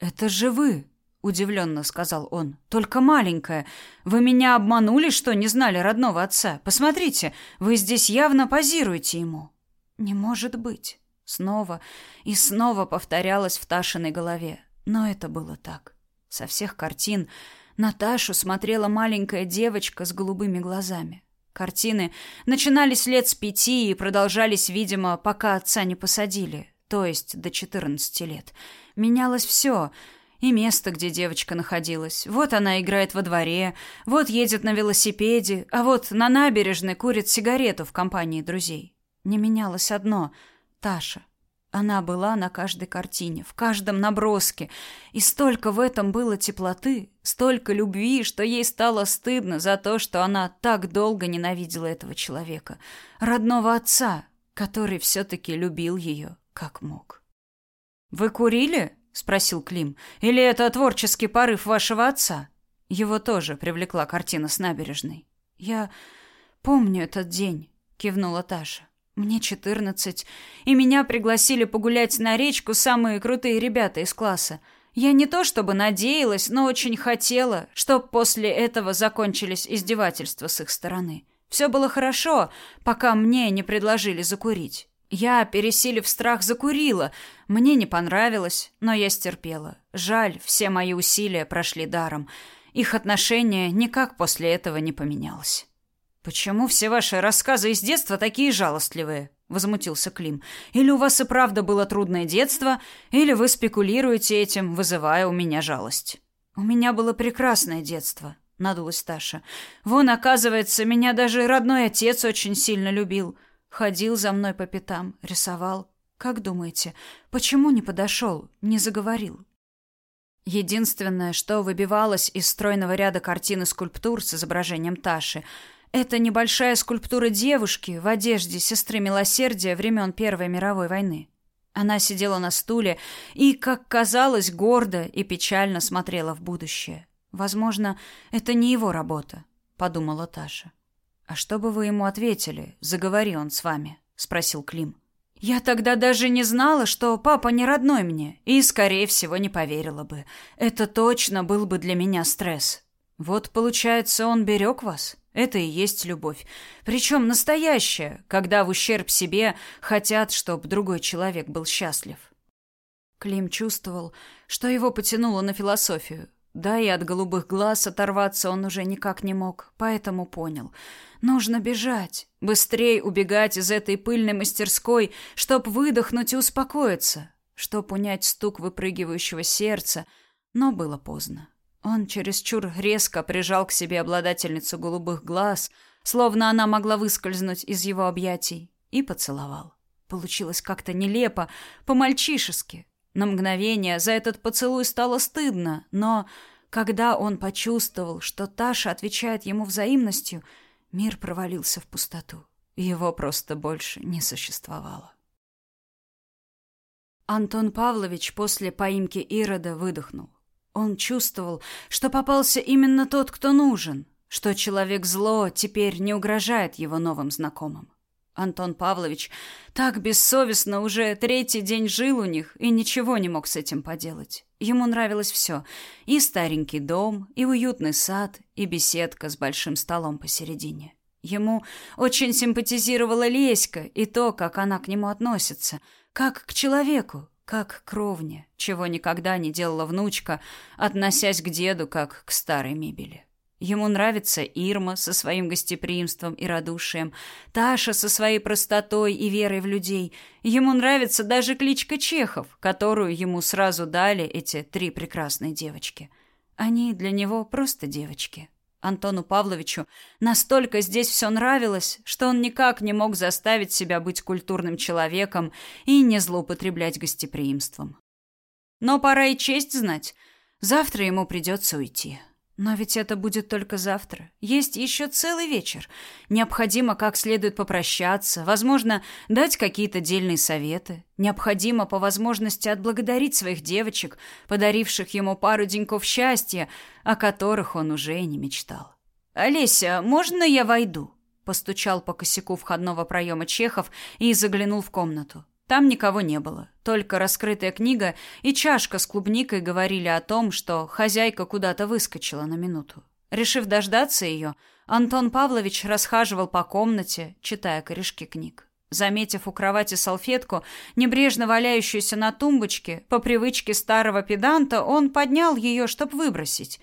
«Это же вы!» — удивленно сказал он. «Только маленькая. Вы меня обманули, что не знали родного отца? Посмотрите, вы здесь явно позируете ему». «Не может быть!» Снова и снова повторялось в Ташиной голове. Но это было так. Со всех картин Наташу смотрела маленькая девочка с голубыми глазами. Картины начинались лет с пяти и продолжались, видимо, пока отца не посадили, то есть до четырнадцати лет. Менялось все, и место, где девочка находилась. Вот она играет во дворе, вот едет на велосипеде, а вот на набережной курит сигарету в компании друзей. Не менялось одно — Таша. Она была на каждой картине, в каждом наброске, и столько в этом было теплоты, столько любви, что ей стало стыдно за то, что она так долго ненавидела этого человека, родного отца, который все-таки любил ее, как мог. «Вы курили?» — спросил Клим. «Или это творческий порыв вашего отца?» Его тоже привлекла картина с набережной. «Я помню этот день», — кивнула Таша. Мне четырнадцать, и меня пригласили погулять на речку самые крутые ребята из класса. Я не то чтобы надеялась, но очень хотела, чтоб после этого закончились издевательства с их стороны. Все было хорошо, пока мне не предложили закурить. Я, пересилив страх, закурила. Мне не понравилось, но я стерпела. Жаль, все мои усилия прошли даром. Их отношение никак после этого не поменялось. Почему все ваши рассказы из детства такие жалостливые? возмутился Клим. Или у вас и правда было трудное детство, или вы спекулируете этим, вызывая у меня жалость. У меня было прекрасное детство, надулась Таша. Вон, оказывается, меня даже родной отец очень сильно любил. Ходил за мной по пятам, рисовал. Как думаете, почему не подошел, не заговорил? Единственное, что выбивалось из стройного ряда картин и скульптур с изображением Таши – это небольшая скульптура девушки в одежде сестры милосердия времен Первой мировой войны. Она сидела на стуле и, как казалось, гордо и печально смотрела в будущее. Возможно, это не его работа, подумала Таша. А что бы вы ему ответили, заговори он с вами, спросил Клим. Я тогда даже не знала, что папа не родной мне, и скорее всего не поверила бы. Это точно был бы для меня стресс. Вот получается, он берег вас. Это и есть любовь. Причем настоящая, когда в ущерб себе хотят, чтобы другой человек был счастлив. Клим чувствовал, что его потянуло на философию. Да и от голубых глаз оторваться он уже никак не мог, поэтому понял. Нужно бежать, быстрее убегать из этой пыльной мастерской, чтоб выдохнуть и успокоиться, чтоб унять стук выпрыгивающего сердца, но было поздно. Он чересчур резко прижал к себе обладательницу голубых глаз, словно она могла выскользнуть из его объятий, и поцеловал. Получилось как-то нелепо, по-мальчишески. На мгновение за этот поцелуй стало стыдно, но когда он почувствовал, что Таша отвечает ему взаимностью, мир провалился в пустоту. Его просто больше не существовало. Антон Павлович после поимки Ирода выдохнул. Он чувствовал, что попался именно тот, кто нужен, что человек-зло теперь не угрожает его новым знакомым. Антон Павлович так бессовестно уже третий день жил у них и ничего не мог с этим поделать. Ему нравилось все: и старенький дом, и уютный сад, и беседка с большим столом посередине. Ему очень симпатизировала Леська и то, как она к нему относится, как к человеку, как к ровне, чего никогда не делала внучка, относясь к деду как к старой мебели. Ему нравится Ирма со своим гостеприимством и радушием, Таша со своей простотой и верой в людей. Ему нравится даже кличка Чехов, которую ему сразу дали эти три прекрасные девочки. Они для него просто девочки. Антону Павловичу настолько здесь все нравилось, что он никак не мог заставить себя быть культурным человеком и не злоупотреблять гостеприимством. Но пора и честь знать. Завтра ему придется уйти. Но ведь это будет только завтра. Есть еще целый вечер. Необходимо как следует попрощаться, возможно, дать какие-то дельные советы. Необходимо по возможности отблагодарить своих девочек, подаривших ему пару деньков счастья, о которых он уже и не мечтал. «Олеся, можно я войду?» Постучал по косяку входного проема Чехов и заглянул в комнату. Там никого не было. Только раскрытая книга и чашка с клубникой говорили о том, что хозяйка куда-то выскочила на минуту. Решив дождаться ее, Антон Павлович расхаживал по комнате, читая корешки книг. Заметив у кровати салфетку, небрежно валяющуюся на тумбочке, по привычке старого педанта он поднял ее, чтобы выбросить.